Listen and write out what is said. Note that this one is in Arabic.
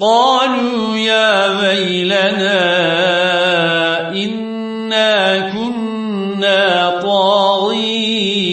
قالوا يا ويلنا إنا كنا طاغين.